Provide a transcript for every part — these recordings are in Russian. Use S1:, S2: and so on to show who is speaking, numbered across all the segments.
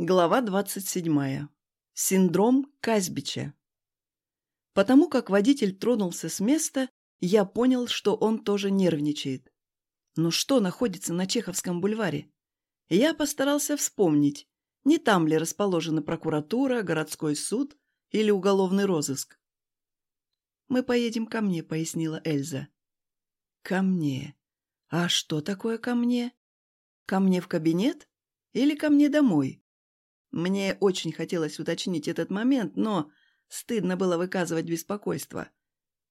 S1: Глава 27. Синдром Казбича. Потому как водитель тронулся с места, я понял, что он тоже нервничает. Ну что находится на Чеховском бульваре? Я постарался вспомнить, не там ли расположена прокуратура, городской суд или уголовный розыск. «Мы поедем ко мне», — пояснила Эльза. «Ко мне? А что такое ко мне? Ко мне в кабинет или ко мне домой?» Мне очень хотелось уточнить этот момент, но стыдно было выказывать беспокойство.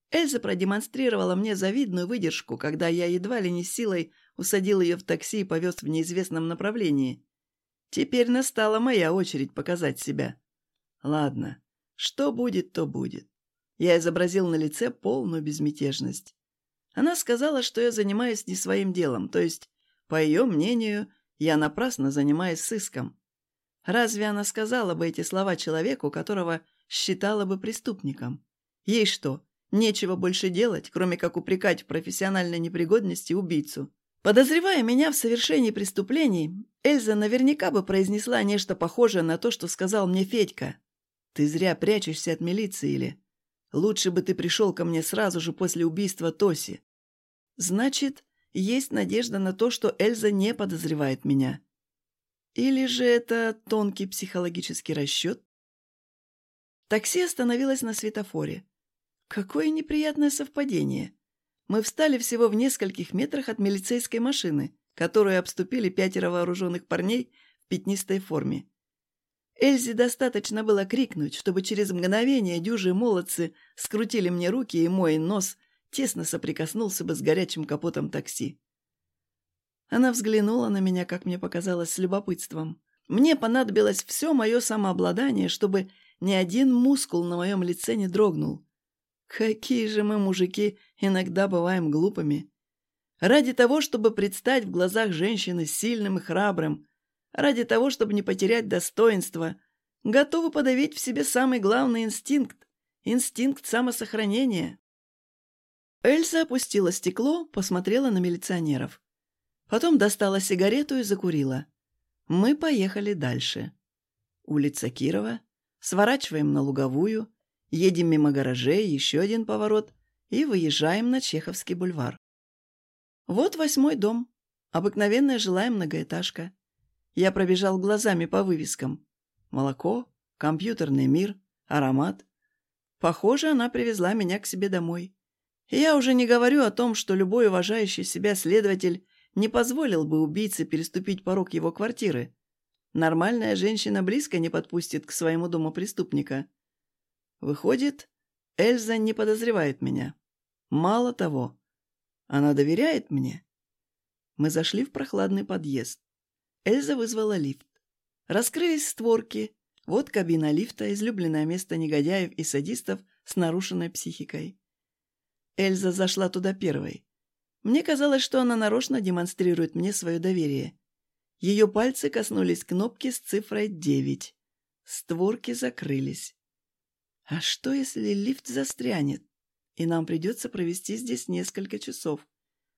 S1: Эльза продемонстрировала мне завидную выдержку, когда я едва ли не силой усадил ее в такси и повез в неизвестном направлении. Теперь настала моя очередь показать себя. Ладно, что будет, то будет. Я изобразил на лице полную безмятежность. Она сказала, что я занимаюсь не своим делом, то есть, по ее мнению, я напрасно занимаюсь сыском. Разве она сказала бы эти слова человеку, которого считала бы преступником? Ей что, нечего больше делать, кроме как упрекать в профессиональной непригодности убийцу? Подозревая меня в совершении преступлений, Эльза наверняка бы произнесла нечто похожее на то, что сказал мне Федька. «Ты зря прячешься от милиции, или? Лучше бы ты пришел ко мне сразу же после убийства Тоси». Значит, есть надежда на то, что Эльза не подозревает меня. Или же это тонкий психологический расчет? Такси остановилось на светофоре. Какое неприятное совпадение. Мы встали всего в нескольких метрах от милицейской машины, которую обступили пятеро вооруженных парней в пятнистой форме. Эльзе достаточно было крикнуть, чтобы через мгновение дюжи молодцы скрутили мне руки, и мой нос тесно соприкоснулся бы с горячим капотом такси. Она взглянула на меня, как мне показалось, с любопытством. Мне понадобилось все мое самообладание, чтобы ни один мускул на моем лице не дрогнул. Какие же мы, мужики, иногда бываем глупыми. Ради того, чтобы предстать в глазах женщины сильным и храбрым, ради того, чтобы не потерять достоинство, готовы подавить в себе самый главный инстинкт — инстинкт самосохранения. Эльза опустила стекло, посмотрела на милиционеров. Потом достала сигарету и закурила. Мы поехали дальше. Улица Кирова. Сворачиваем на Луговую. Едем мимо гаражей, еще один поворот. И выезжаем на Чеховский бульвар. Вот восьмой дом. Обыкновенная жилая многоэтажка. Я пробежал глазами по вывескам. Молоко, компьютерный мир, аромат. Похоже, она привезла меня к себе домой. я уже не говорю о том, что любой уважающий себя следователь не позволил бы убийце переступить порог его квартиры. Нормальная женщина близко не подпустит к своему дому преступника. Выходит, Эльза не подозревает меня. Мало того, она доверяет мне. Мы зашли в прохладный подъезд. Эльза вызвала лифт. Раскрылись створки. Вот кабина лифта, излюбленное место негодяев и садистов с нарушенной психикой. Эльза зашла туда первой. Мне казалось, что она нарочно демонстрирует мне свое доверие. Ее пальцы коснулись кнопки с цифрой 9. Створки закрылись. А что, если лифт застрянет, и нам придется провести здесь несколько часов,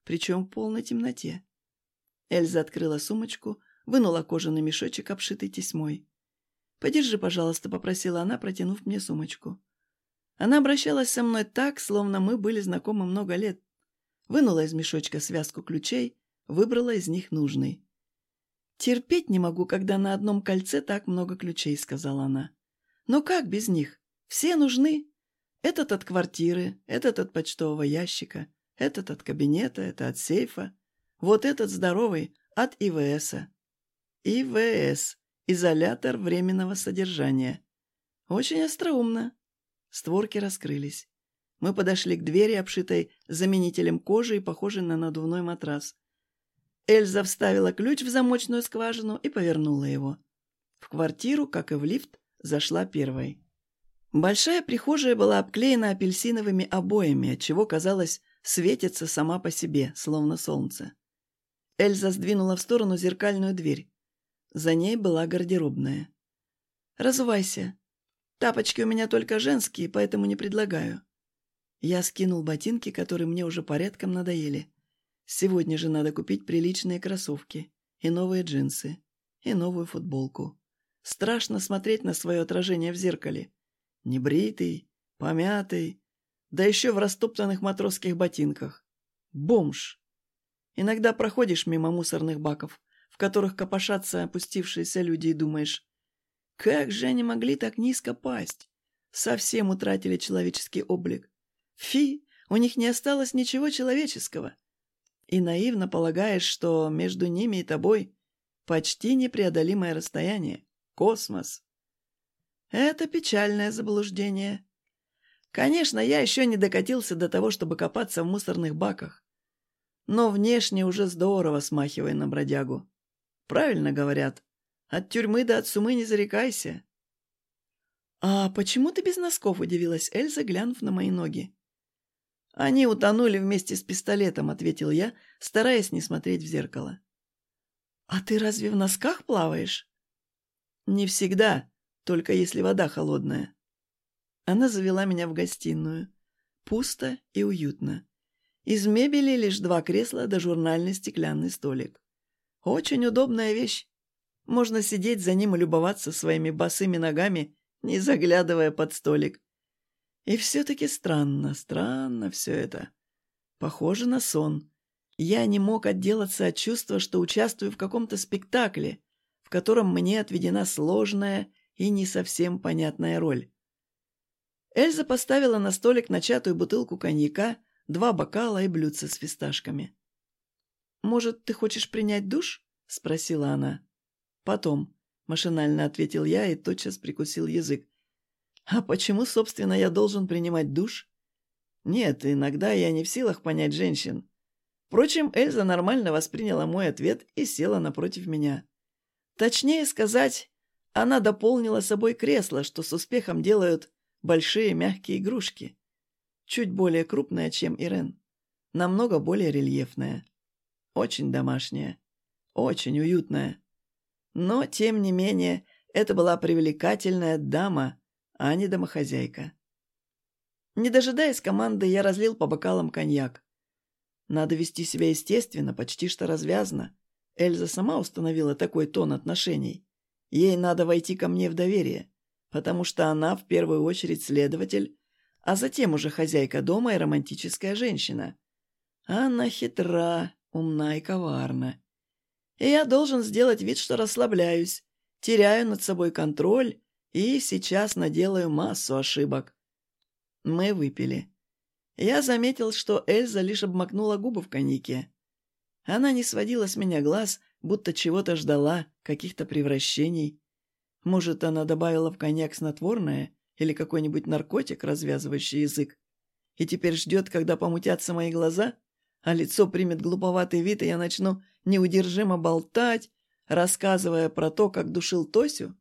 S1: причем в полной темноте? Эльза открыла сумочку, вынула кожаный мешочек, обшитый тесьмой. «Подержи, пожалуйста», — попросила она, протянув мне сумочку. Она обращалась со мной так, словно мы были знакомы много лет. Вынула из мешочка связку ключей, выбрала из них нужный. «Терпеть не могу, когда на одном кольце так много ключей», — сказала она. «Но как без них? Все нужны. Этот от квартиры, этот от почтового ящика, этот от кабинета, это от сейфа. Вот этот здоровый от ИВСа. ИВС – изолятор временного содержания. Очень остроумно. Створки раскрылись. Мы подошли к двери, обшитой заменителем кожи и похожей на надувной матрас. Эльза вставила ключ в замочную скважину и повернула его. В квартиру, как и в лифт, зашла первой. Большая прихожая была обклеена апельсиновыми обоями, отчего, казалось, светится сама по себе, словно солнце. Эльза сдвинула в сторону зеркальную дверь. За ней была гардеробная. «Разувайся. Тапочки у меня только женские, поэтому не предлагаю». Я скинул ботинки, которые мне уже порядком надоели. Сегодня же надо купить приличные кроссовки, и новые джинсы, и новую футболку. Страшно смотреть на свое отражение в зеркале. Небритый, помятый, да еще в растоптанных матросских ботинках. Бомж. Иногда проходишь мимо мусорных баков, в которых копошатся опустившиеся люди, и думаешь, как же они могли так низко пасть? Совсем утратили человеческий облик. Фи, у них не осталось ничего человеческого. И наивно полагаешь, что между ними и тобой почти непреодолимое расстояние. Космос. Это печальное заблуждение. Конечно, я еще не докатился до того, чтобы копаться в мусорных баках. Но внешне уже здорово смахивая на бродягу. Правильно говорят. От тюрьмы до от сумы не зарекайся. «А почему ты без носков?» – удивилась Эльза, глянув на мои ноги. «Они утонули вместе с пистолетом», – ответил я, стараясь не смотреть в зеркало. «А ты разве в носках плаваешь?» «Не всегда, только если вода холодная». Она завела меня в гостиную. Пусто и уютно. Из мебели лишь два кресла да журнальный стеклянный столик. Очень удобная вещь. Можно сидеть за ним и любоваться своими босыми ногами, не заглядывая под столик. И все-таки странно, странно все это. Похоже на сон. Я не мог отделаться от чувства, что участвую в каком-то спектакле, в котором мне отведена сложная и не совсем понятная роль. Эльза поставила на столик начатую бутылку коньяка, два бокала и блюдце с фисташками. «Может, ты хочешь принять душ?» — спросила она. «Потом», — машинально ответил я и тотчас прикусил язык. «А почему, собственно, я должен принимать душ?» «Нет, иногда я не в силах понять женщин». Впрочем, Эльза нормально восприняла мой ответ и села напротив меня. Точнее сказать, она дополнила собой кресло, что с успехом делают большие мягкие игрушки. Чуть более крупная, чем Ирен. Намного более рельефная. Очень домашняя. Очень уютная. Но, тем не менее, это была привлекательная дама, а не домохозяйка. Не дожидаясь команды, я разлил по бокалам коньяк. Надо вести себя естественно, почти что развязно. Эльза сама установила такой тон отношений. Ей надо войти ко мне в доверие потому что она в первую очередь следователь, а затем уже хозяйка дома и романтическая женщина. Она хитра, умна и коварна. И я должен сделать вид, что расслабляюсь, теряю над собой контроль и сейчас наделаю массу ошибок. Мы выпили. Я заметил, что Эльза лишь обмакнула губы в коньяке. Она не сводила с меня глаз, будто чего-то ждала, каких-то превращений. Может, она добавила в коньяк снотворное или какой-нибудь наркотик, развязывающий язык, и теперь ждет, когда помутятся мои глаза, а лицо примет глуповатый вид, и я начну неудержимо болтать, рассказывая про то, как душил Тосю?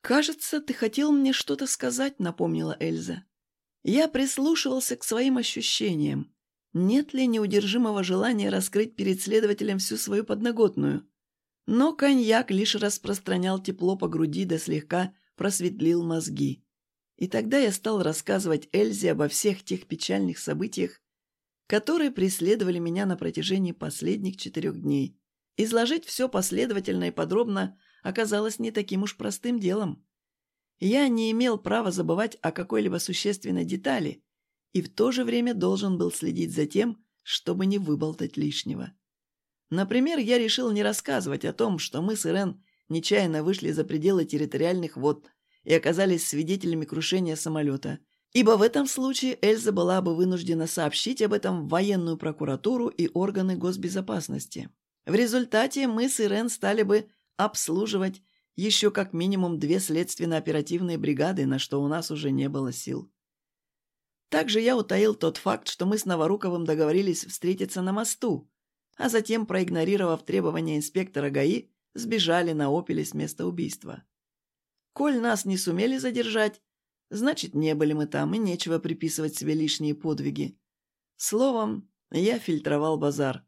S1: «Кажется, ты хотел мне что-то сказать», — напомнила Эльза. Я прислушивался к своим ощущениям. Нет ли неудержимого желания раскрыть перед следователем всю свою подноготную? Но коньяк лишь распространял тепло по груди да слегка просветлил мозги. И тогда я стал рассказывать Эльзе обо всех тех печальных событиях, которые преследовали меня на протяжении последних четырех дней. Изложить все последовательно и подробно оказалось не таким уж простым делом. Я не имел права забывать о какой-либо существенной детали и в то же время должен был следить за тем, чтобы не выболтать лишнего. Например, я решил не рассказывать о том, что мы с Ирен нечаянно вышли за пределы территориальных вод и оказались свидетелями крушения самолета, ибо в этом случае Эльза была бы вынуждена сообщить об этом в военную прокуратуру и органы госбезопасности. В результате мы с Ирен стали бы обслуживать еще как минимум две следственно-оперативные бригады, на что у нас уже не было сил. Также я утаил тот факт, что мы с Новоруковым договорились встретиться на мосту, а затем, проигнорировав требования инспектора ГАИ, сбежали на «Опеле» с места убийства. Коль нас не сумели задержать, значит, не были мы там, и нечего приписывать себе лишние подвиги. Словом, я фильтровал базар.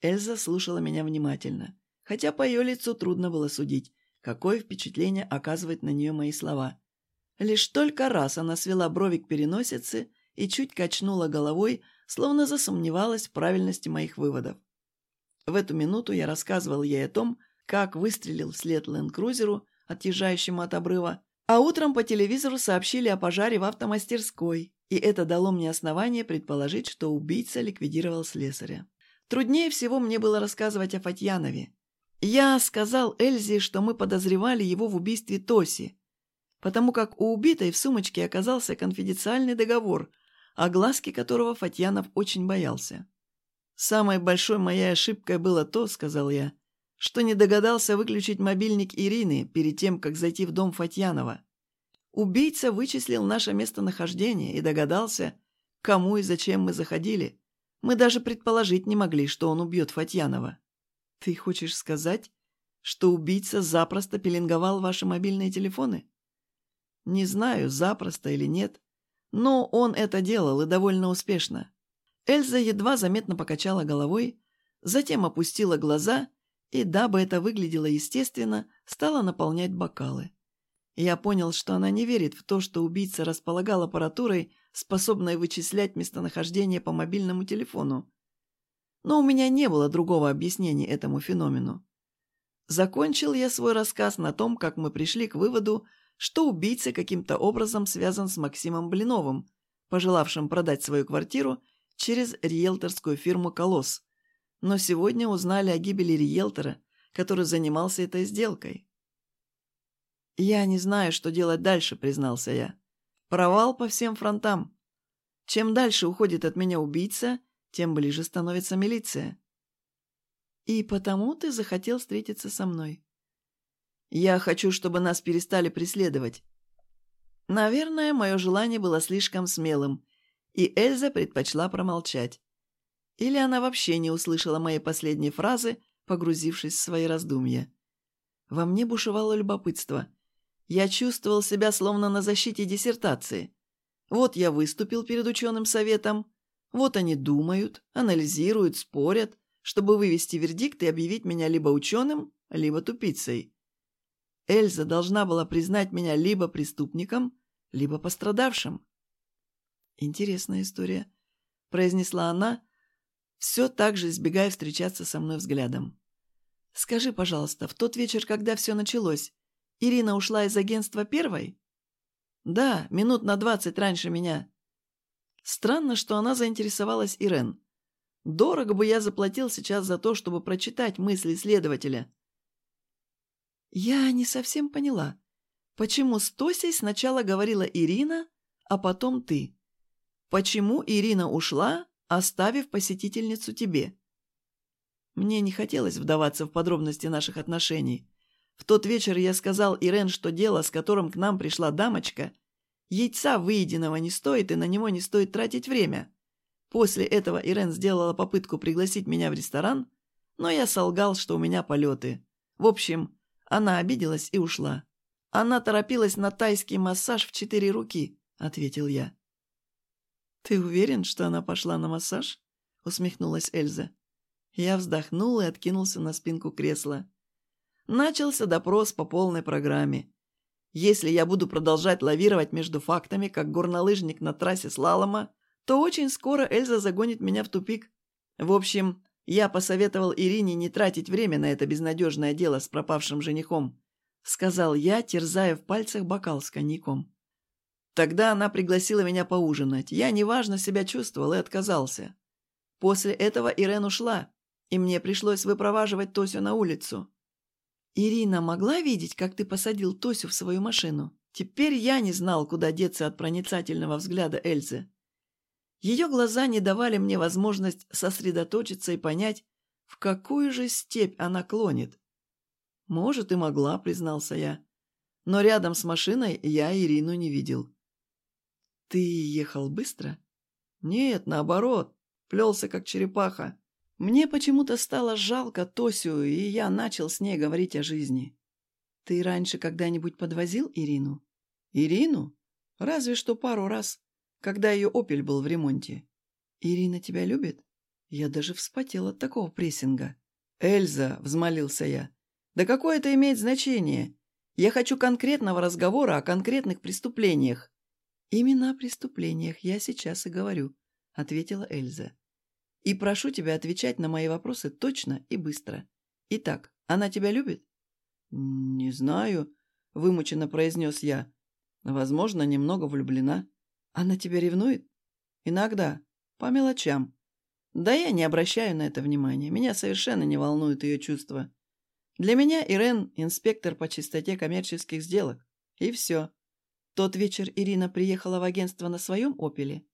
S1: Эльза слушала меня внимательно, хотя по ее лицу трудно было судить, какое впечатление оказывают на нее мои слова. Лишь только раз она свела брови к переносице и чуть качнула головой, словно засомневалась в правильности моих выводов. В эту минуту я рассказывал ей о том, как выстрелил вслед ленд-крузеру, отъезжающему от обрыва, а утром по телевизору сообщили о пожаре в автомастерской, и это дало мне основание предположить, что убийца ликвидировал слесаря. Труднее всего мне было рассказывать о Фатьянове. Я сказал Эльзе, что мы подозревали его в убийстве Тоси, потому как у убитой в сумочке оказался конфиденциальный договор, о глазке которого Фатьянов очень боялся. «Самой большой моей ошибкой было то, — сказал я, — что не догадался выключить мобильник Ирины перед тем, как зайти в дом Фатьянова. Убийца вычислил наше местонахождение и догадался, кому и зачем мы заходили. Мы даже предположить не могли, что он убьет Фатьянова. Ты хочешь сказать, что убийца запросто пеленговал ваши мобильные телефоны? Не знаю, запросто или нет, но он это делал и довольно успешно. Эльза едва заметно покачала головой, затем опустила глаза и, дабы это выглядело естественно, стала наполнять бокалы. Я понял, что она не верит в то, что убийца располагал аппаратурой, способной вычислять местонахождение по мобильному телефону. Но у меня не было другого объяснения этому феномену. Закончил я свой рассказ на том, как мы пришли к выводу, что убийца каким-то образом связан с Максимом Блиновым, пожелавшим продать свою квартиру через риэлторскую фирму «Колосс». Но сегодня узнали о гибели риэлтора, который занимался этой сделкой. «Я не знаю, что делать дальше», — признался я. «Провал по всем фронтам. Чем дальше уходит от меня убийца, тем ближе становится милиция». «И потому ты захотел встретиться со мной?» «Я хочу, чтобы нас перестали преследовать». Наверное, мое желание было слишком смелым, и Эльза предпочла промолчать. Или она вообще не услышала моей последней фразы, погрузившись в свои раздумья. Во мне бушевало любопытство. Я чувствовал себя словно на защите диссертации. Вот я выступил перед ученым советом, вот они думают, анализируют, спорят, чтобы вывести вердикт и объявить меня либо ученым, либо тупицей. Эльза должна была признать меня либо преступником, либо пострадавшим. «Интересная история», — произнесла она, все так же избегая встречаться со мной взглядом. «Скажи, пожалуйста, в тот вечер, когда все началось, Ирина ушла из агентства первой?» «Да, минут на двадцать раньше меня». Странно, что она заинтересовалась Ирен. Дорого бы я заплатил сейчас за то, чтобы прочитать мысли следователя. Я не совсем поняла, почему с Тосей сначала говорила Ирина, а потом ты. Почему Ирина ушла, оставив посетительницу тебе? Мне не хотелось вдаваться в подробности наших отношений. В тот вечер я сказал Ирен, что дело, с которым к нам пришла дамочка, яйца выеденного не стоит и на него не стоит тратить время. После этого Ирен сделала попытку пригласить меня в ресторан, но я солгал, что у меня полеты. В общем, она обиделась и ушла. Она торопилась на тайский массаж в четыре руки, ответил я. «Ты уверен, что она пошла на массаж?» — усмехнулась Эльза. Я вздохнул и откинулся на спинку кресла. Начался допрос по полной программе. Если я буду продолжать лавировать между фактами, как горнолыжник на трассе слалома, то очень скоро Эльза загонит меня в тупик. В общем, я посоветовал Ирине не тратить время на это безнадежное дело с пропавшим женихом, сказал я, терзая в пальцах бокал с коньяком. Тогда она пригласила меня поужинать. Я неважно себя чувствовал и отказался. После этого Ирен ушла, и мне пришлось выпроваживать Тосю на улицу. Ирина могла видеть, как ты посадил Тосю в свою машину? Теперь я не знал, куда деться от проницательного взгляда Эльзы. Ее глаза не давали мне возможность сосредоточиться и понять, в какую же степь она клонит. «Может, и могла», — признался я. Но рядом с машиной я Ирину не видел. «Ты ехал быстро?» «Нет, наоборот. Плелся, как черепаха. Мне почему-то стало жалко Тосю, и я начал с ней говорить о жизни. Ты раньше когда-нибудь подвозил Ирину?» «Ирину? Разве что пару раз, когда ее «Опель» был в ремонте. Ирина тебя любит?» Я даже вспотел от такого прессинга. «Эльза!» — взмолился я. «Да какое это имеет значение? Я хочу конкретного разговора о конкретных преступлениях. «Именно о преступлениях я сейчас и говорю», — ответила Эльза. «И прошу тебя отвечать на мои вопросы точно и быстро. Итак, Она тебя любит?» «Не знаю», — вымученно произнес я. «Возможно, немного влюблена. Она тебя ревнует?» «Иногда. По мелочам. Да я не обращаю на это внимания. Меня совершенно не волнуют ее чувства. Для меня Ирен – инспектор по чистоте коммерческих сделок. И все. Тот вечер Ирина приехала в агентство на своем «Опеле»?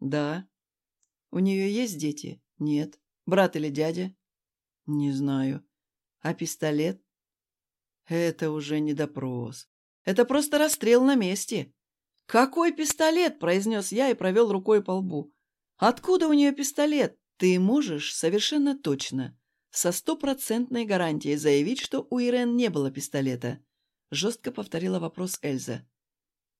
S1: Да. У нее есть дети? Нет. Брат или дядя? Не знаю. А пистолет? Это уже не допрос. Это просто расстрел на месте. «Какой пистолет?» – произнес я и провел рукой по лбу. «Откуда у нее пистолет? Ты можешь совершенно точно, со стопроцентной гарантией заявить, что у Ирен не было пистолета?» Жестко повторила вопрос Эльза.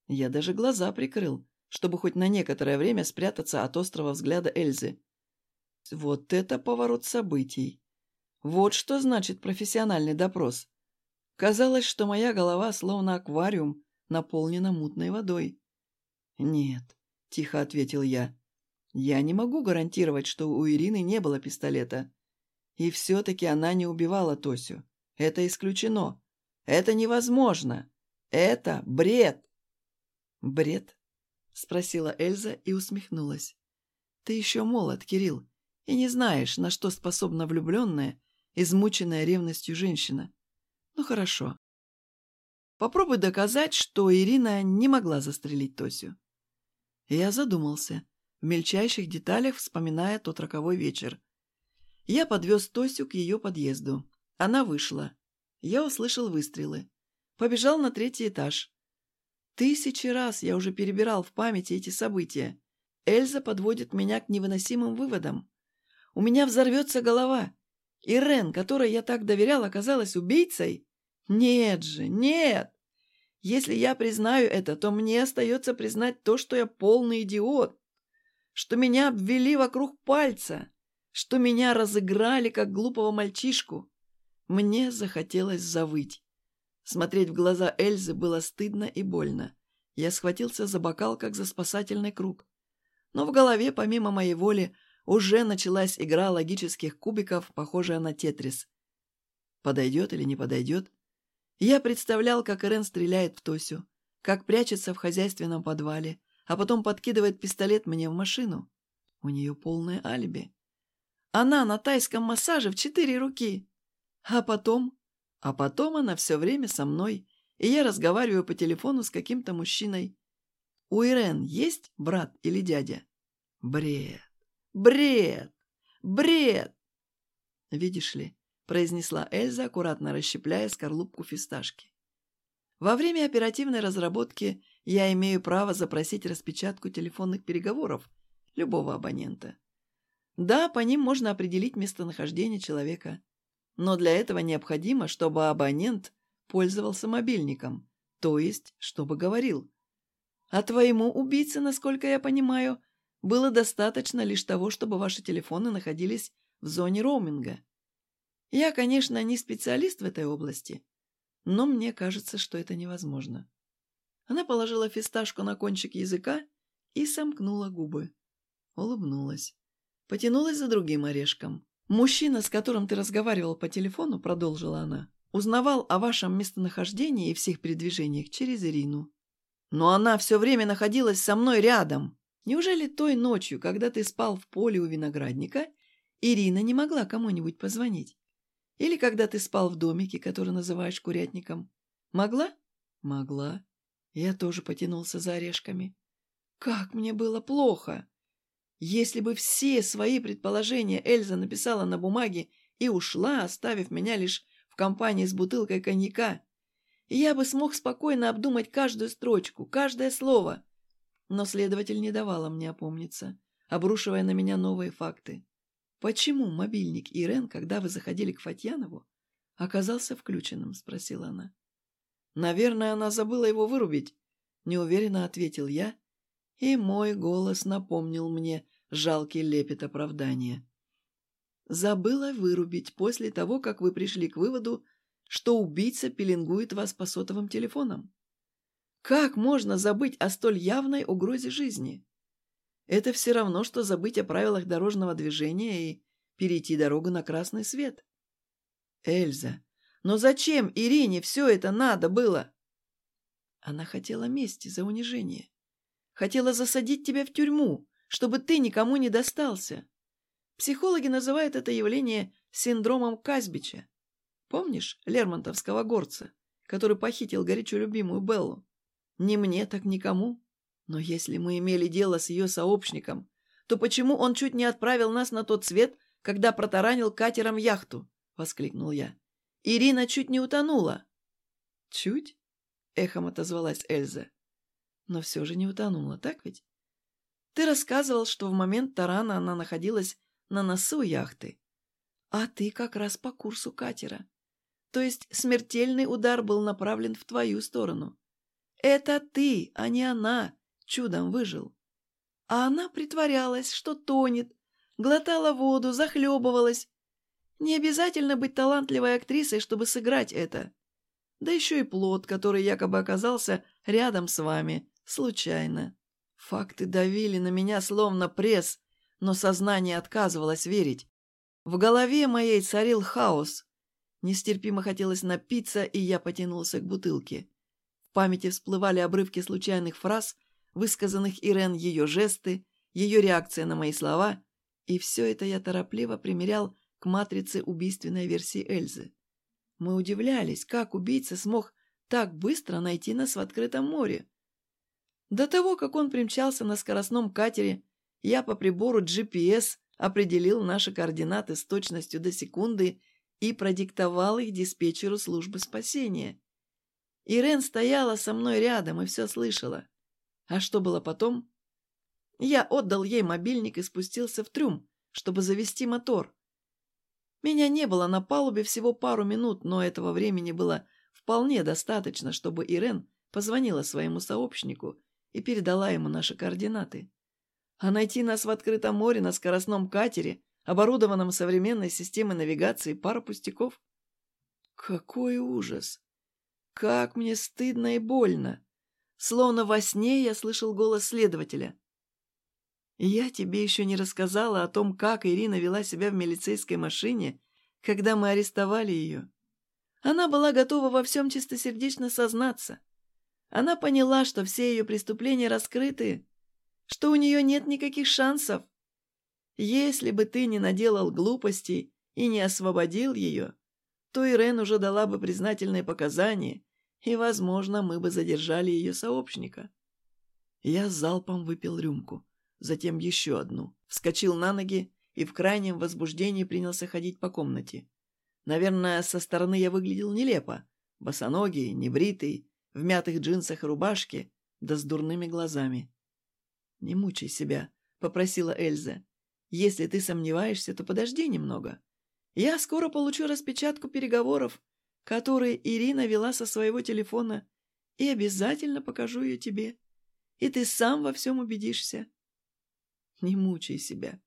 S1: Я даже глаза прикрыл, чтобы хоть на некоторое время спрятаться от острого взгляда Эльзы. Вот это поворот событий. Вот что значит профессиональный допрос. Казалось, что моя голова словно аквариум, наполнена мутной водой. «Нет», — тихо ответил я. «Я не могу гарантировать, что у Ирины не было пистолета. И все-таки она не убивала Тосю. Это исключено. Это невозможно. Это бред!» «Бред?» — спросила Эльза и усмехнулась. «Ты еще молод, Кирилл, и не знаешь, на что способна влюбленная, измученная ревностью женщина. Ну хорошо. Попробуй доказать, что Ирина не могла застрелить Тосю». Я задумался, в мельчайших деталях вспоминая тот роковой вечер. Я подвез Тосю к ее подъезду. Она вышла. Я услышал выстрелы. Побежал на третий этаж. Тысячи раз я уже перебирал в памяти эти события. Эльза подводит меня к невыносимым выводам. У меня взорвется голова. Ирен, которой я так доверял, оказалась убийцей? Нет же, нет! Если я признаю это, то мне остается признать то, что я полный идиот, что меня обвели вокруг пальца, что меня разыграли, как глупого мальчишку. Мне захотелось завыть. Смотреть в глаза Эльзы было стыдно и больно. Я схватился за бокал, как за спасательный круг. Но в голове, помимо моей воли, уже началась игра логических кубиков, похожая на тетрис. Подойдет или не подойдет? Я представлял, как Ирен стреляет в Тосю, как прячется в хозяйственном подвале, а потом подкидывает пистолет мне в машину. У нее полное алиби. Она на тайском массаже в четыре руки. А потом а потом она все время со мной, и я разговариваю по телефону с каким-то мужчиной. У Ирен есть брат или дядя? Бред, бред, бред! Видишь ли, произнесла Эльза, аккуратно расщепляя скорлупку фисташки. Во время оперативной разработки я имею право запросить распечатку телефонных переговоров любого абонента. Да, по ним можно определить местонахождение человека. Но для этого необходимо, чтобы абонент пользовался мобильником, то есть, чтобы говорил. А твоему убийце, насколько я понимаю, было достаточно лишь того, чтобы ваши телефоны находились в зоне роуминга. Я, конечно, не специалист в этой области, но мне кажется, что это невозможно. Она положила фисташку на кончик языка и сомкнула губы. Улыбнулась. Потянулась за другим орешком. «Мужчина, с которым ты разговаривал по телефону, — продолжила она, — узнавал о вашем местонахождении и всех передвижениях через Ирину. Но она все время находилась со мной рядом. Неужели той ночью, когда ты спал в поле у виноградника, Ирина не могла кому-нибудь позвонить? Или когда ты спал в домике, который называешь курятником? Могла? Могла. Я тоже потянулся за орешками. Как мне было плохо! Если бы все свои предположения Эльза написала на бумаге и ушла, оставив меня лишь в компании с бутылкой коньяка, я бы смог спокойно обдумать каждую строчку, каждое слово. Но следователь не давала мне опомниться, обрушивая на меня новые факты. «Почему мобильник Ирен, когда вы заходили к Фатьянову, оказался включенным?» — спросила она. «Наверное, она забыла его вырубить», — неуверенно ответил я, и мой голос напомнил мне жалкий лепет оправдания. Забыла вырубить после того, как вы пришли к выводу, что убийца пеленгует вас по сотовым телефонам. Как можно забыть о столь явной угрозе жизни? Это все равно, что забыть о правилах дорожного движения и перейти дорогу на красный свет. Эльза, но зачем Ирине все это надо было? Она хотела мести за унижение. Хотела засадить тебя в тюрьму, чтобы ты никому не достался. Психологи называют это явление синдромом Казбича. Помнишь Лермонтовского горца, который похитил горячо любимую Беллу? Ни мне, так никому. Но если мы имели дело с ее сообщником, то почему он чуть не отправил нас на тот свет, когда протаранил катером яхту? — воскликнул я. Ирина чуть не утонула. «Чуть?» — эхом отозвалась Эльза. «Но все же не утонула, так ведь? Ты рассказывал, что в момент тарана она находилась на носу яхты, а ты как раз по курсу катера. То есть смертельный удар был направлен в твою сторону. Это ты, а не она, чудом выжил. А она притворялась, что тонет, глотала воду, захлебывалась, не обязательно быть талантливой актрисой, чтобы сыграть это. Да еще и плод, который якобы оказался рядом с вами, случайно. Факты давили на меня словно пресс, но сознание отказывалось верить. В голове моей царил хаос. Нестерпимо хотелось напиться, и я потянулся к бутылке. В памяти всплывали обрывки случайных фраз, высказанных Ирен ее жесты, ее реакция на мои слова, и все это я торопливо примерял к матрице убийственной версии Эльзы. Мы удивлялись, как убийца смог так быстро найти нас в открытом море. До того, как он примчался на скоростном катере, я по прибору GPS определил наши координаты с точностью до секунды и продиктовал их диспетчеру службы спасения. Ирен стояла со мной рядом и все слышала. А что было потом? Я отдал ей мобильник и спустился в трюм, чтобы завести мотор. Меня не было на палубе всего пару минут, но этого времени было вполне достаточно, чтобы Ирен позвонила своему сообщнику и передала ему наши координаты. А найти нас в открытом море на скоростном катере, оборудованном современной системой навигации, пара пустяков? Какой ужас! Как мне стыдно и больно! Словно во сне я слышал голос следователя. Я тебе еще не рассказала о том, как Ирина вела себя в милицейской машине, когда мы арестовали ее. Она была готова во всем чистосердечно сознаться. Она поняла, что все ее преступления раскрыты, что у нее нет никаких шансов. Если бы ты не наделал глупостей и не освободил ее, то Ирен уже дала бы признательные показания, и, возможно, мы бы задержали ее сообщника. Я залпом выпил рюмку затем еще одну, вскочил на ноги и в крайнем возбуждении принялся ходить по комнате. Наверное, со стороны я выглядел нелепо. Босоногий, небритый, в мятых джинсах и рубашке, да с дурными глазами. «Не мучай себя», — попросила Эльза. «Если ты сомневаешься, то подожди немного. Я скоро получу распечатку переговоров, которые Ирина вела со своего телефона, и обязательно покажу ее тебе. И ты сам во всем убедишься. Не мучай себя.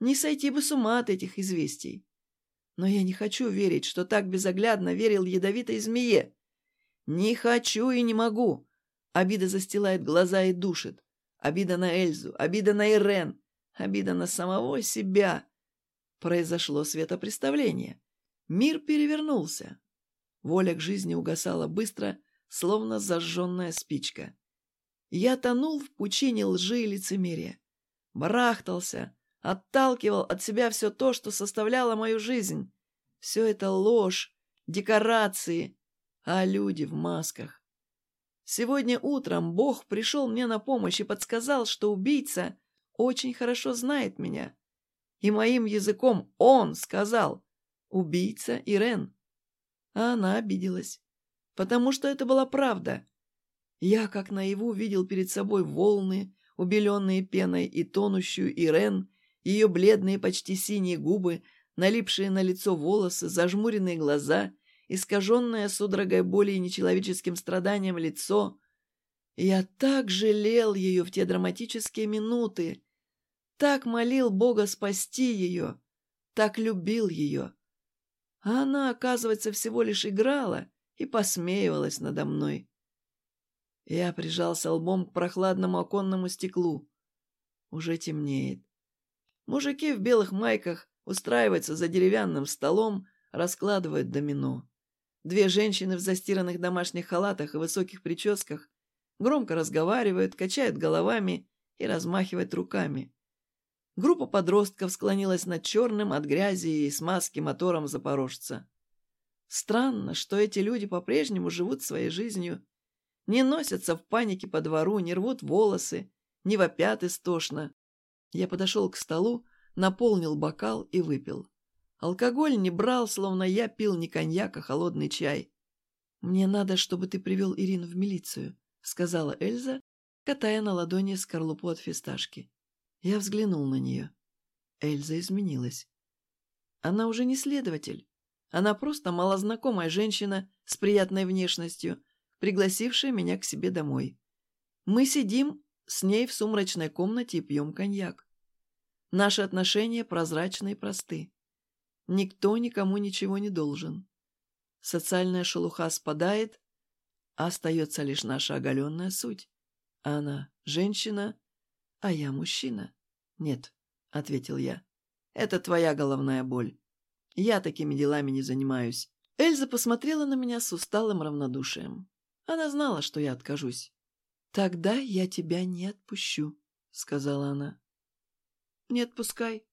S1: Не сойти бы с ума от этих известий. Но я не хочу верить, что так безоглядно верил ядовитой змее. Не хочу и не могу. Обида застилает глаза и душит. Обида на Эльзу, обида на Ирен, обида на самого себя. Произошло светопреставление. Мир перевернулся. Воля к жизни угасала быстро, словно зажженная спичка. Я тонул в пучине лжи и лицемерия барахтался, отталкивал от себя все то, что составляло мою жизнь. Все это ложь, декорации, а люди в масках. Сегодня утром Бог пришел мне на помощь и подсказал, что убийца очень хорошо знает меня. И моим языком он сказал «убийца Ирен». А она обиделась, потому что это была правда. Я, как наяву, видел перед собой волны, убеленные пеной, и тонущую Ирен, ее бледные почти синие губы, налипшие на лицо волосы, зажмуренные глаза, искаженное судорогой боли и нечеловеческим страданием лицо. Я так жалел ее в те драматические минуты, так молил Бога спасти ее, так любил ее. А она, оказывается, всего лишь играла и посмеивалась надо мной. Я прижался лбом к прохладному оконному стеклу. Уже темнеет. Мужики в белых майках устраиваются за деревянным столом, раскладывают домино. Две женщины в застиранных домашних халатах и высоких прическах громко разговаривают, качают головами и размахивают руками. Группа подростков склонилась над черным от грязи и смазки мотором запорожца. Странно, что эти люди по-прежнему живут своей жизнью, не носятся в панике по двору, не рвут волосы, не вопят истошно. Я подошел к столу, наполнил бокал и выпил. Алкоголь не брал, словно я пил не коньяк, а холодный чай. «Мне надо, чтобы ты привел Ирину в милицию», — сказала Эльза, катая на ладони скорлупу от фисташки. Я взглянул на нее. Эльза изменилась. Она уже не следователь. Она просто малознакомая женщина с приятной внешностью, пригласившая меня к себе домой. Мы сидим с ней в сумрачной комнате и пьем коньяк. Наши отношения прозрачны и просты. Никто никому ничего не должен. Социальная шелуха спадает, а остается лишь наша оголенная суть. Она женщина, а я мужчина. Нет, — ответил я. Это твоя головная боль. Я такими делами не занимаюсь. Эльза посмотрела на меня с усталым равнодушием. Она знала, что я откажусь. «Тогда я тебя не отпущу», — сказала она. «Не отпускай.